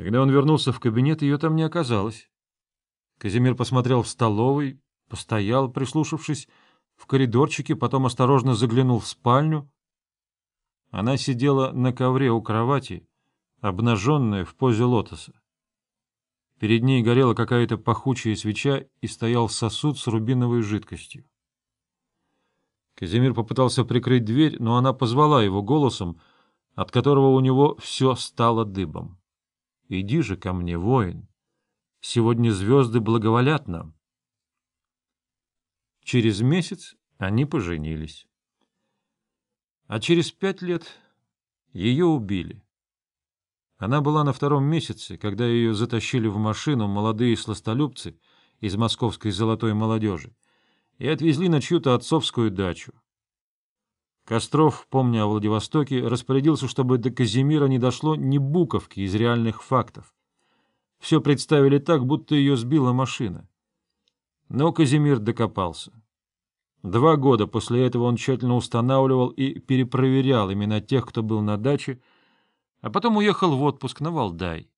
Когда он вернулся в кабинет, ее там не оказалось. Казимир посмотрел в столовой, постоял, прислушавшись, в коридорчике, потом осторожно заглянул в спальню. Она сидела на ковре у кровати, обнаженная в позе лотоса. Перед ней горела какая-то пахучая свеча и стоял сосуд с рубиновой жидкостью. Казимир попытался прикрыть дверь, но она позвала его голосом, от которого у него все стало дыбом. — Иди же ко мне, воин. Сегодня звезды благоволят нам. Через месяц они поженились. А через пять лет ее убили. Она была на втором месяце, когда ее затащили в машину молодые сластолюбцы из московской золотой молодежи и отвезли на чью-то отцовскую дачу. Костров, помня о Владивостоке, распорядился, чтобы до Казимира не дошло ни буковки из реальных фактов. Все представили так, будто ее сбила машина. Но Казимир докопался. Два года после этого он тщательно устанавливал и перепроверял имена тех, кто был на даче, а потом уехал в отпуск на Валдай.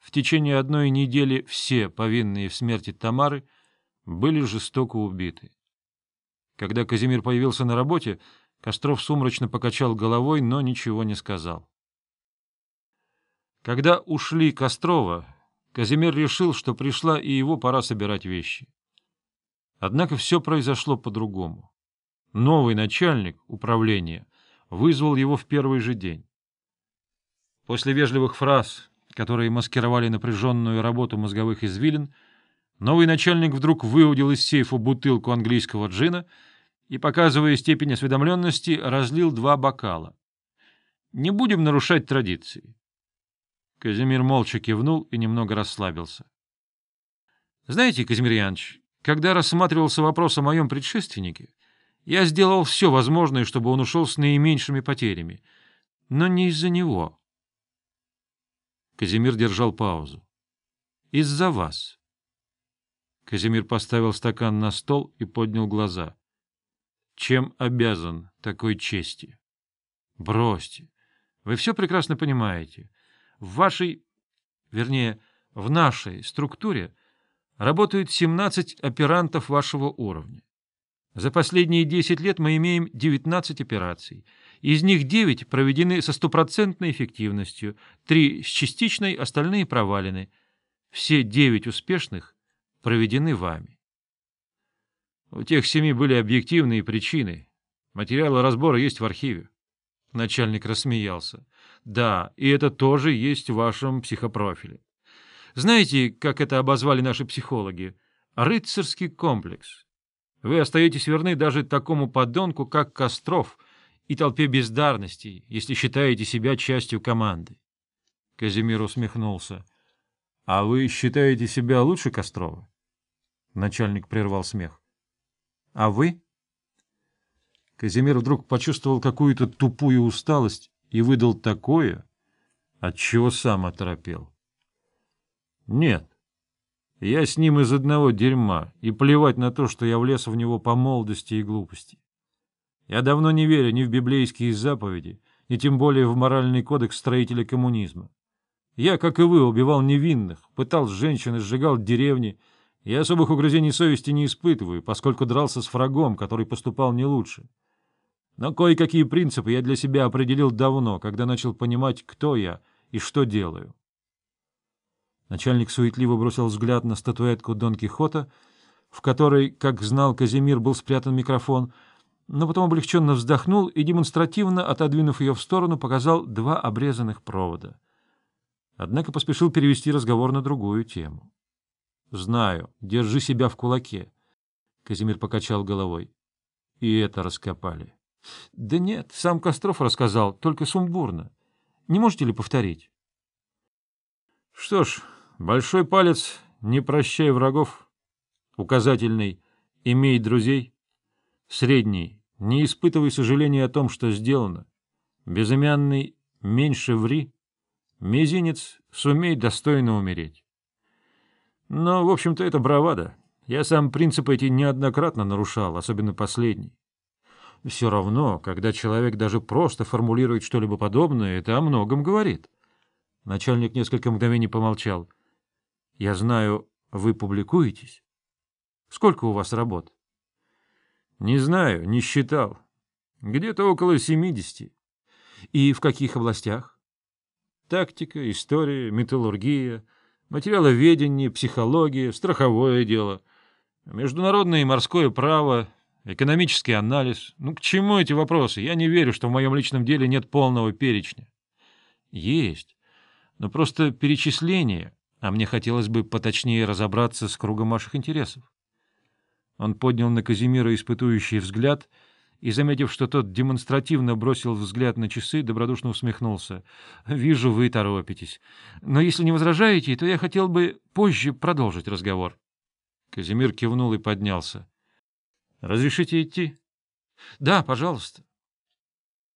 В течение одной недели все повинные в смерти Тамары были жестоко убиты. Когда Казимир появился на работе, Костров сумрачно покачал головой, но ничего не сказал. Когда ушли Кострова, Казимир решил, что пришла и его пора собирать вещи. Однако все произошло по-другому. Новый начальник управления вызвал его в первый же день. После вежливых фраз, которые маскировали напряженную работу мозговых извилин, новый начальник вдруг выудил из сейфа бутылку английского джина и, показывая степень осведомленности, разлил два бокала. «Не будем нарушать традиции». Казимир молча кивнул и немного расслабился. «Знаете, Казимир Янович, когда рассматривался вопрос о моем предшественнике, я сделал все возможное, чтобы он ушел с наименьшими потерями, но не из-за него». Казимир держал паузу. «Из-за вас». Казимир поставил стакан на стол и поднял глаза. «Чем обязан такой чести?» «Бросьте. Вы все прекрасно понимаете. В вашей, вернее, в нашей структуре работают 17 оперантов вашего уровня. За последние 10 лет мы имеем 19 операций — из них девять проведены со стопроцентной эффективностью, три с частичной, остальные провалены. Все девять успешных проведены вами. У тех семи были объективные причины. Материалы разбора есть в архиве. Начальник рассмеялся. Да, и это тоже есть в вашем психопрофиле. Знаете, как это обозвали наши психологи? Рыцарский комплекс. Вы остаетесь верны даже такому подонку, как Костров — и толпе бездарностей, если считаете себя частью команды. Казимир усмехнулся. — А вы считаете себя лучше Кострова? Начальник прервал смех. — А вы? Казимир вдруг почувствовал какую-то тупую усталость и выдал такое, от чего сам оторопел. — Нет, я с ним из одного дерьма, и плевать на то, что я влез в него по молодости и глупости. Я давно не верю ни в библейские заповеди, ни тем более в моральный кодекс строителя коммунизма. Я, как и вы, убивал невинных, пытал женщин и сжигал деревни, и особых угрызений совести не испытываю, поскольку дрался с врагом, который поступал не лучше. Но кое-какие принципы я для себя определил давно, когда начал понимать, кто я и что делаю. Начальник суетливо бросил взгляд на статуэтку Дон Кихота, в которой, как знал Казимир, был спрятан микрофон — но потом облегченно вздохнул и, демонстративно отодвинув ее в сторону, показал два обрезанных провода. Однако поспешил перевести разговор на другую тему. — Знаю, держи себя в кулаке. Казимир покачал головой. — И это раскопали. — Да нет, сам Костров рассказал, только сумбурно. Не можете ли повторить? — Что ж, большой палец, не прощай врагов. Указательный, имей друзей. Средний, не испытывай сожаления о том, что сделано. Безымянный меньше ври. Мизинец сумей достойно умереть. Но, в общем-то, это бравада. Я сам принципы эти неоднократно нарушал, особенно последний. Все равно, когда человек даже просто формулирует что-либо подобное, это о многом говорит. Начальник несколько мгновений помолчал. — Я знаю, вы публикуетесь? Сколько у вас работ? — Не знаю, не считал. Где-то около семидесяти. — И в каких областях? — Тактика, история, металлургия, материаловедение, психология, страховое дело, международное и морское право, экономический анализ. Ну, к чему эти вопросы? Я не верю, что в моем личном деле нет полного перечня. — Есть. Но просто перечисление, а мне хотелось бы поточнее разобраться с кругом ваших интересов. Он поднял на Казимира испытующий взгляд и, заметив, что тот демонстративно бросил взгляд на часы, добродушно усмехнулся. — Вижу, вы торопитесь. Но если не возражаете, то я хотел бы позже продолжить разговор. Казимир кивнул и поднялся. — Разрешите идти? — Да, пожалуйста.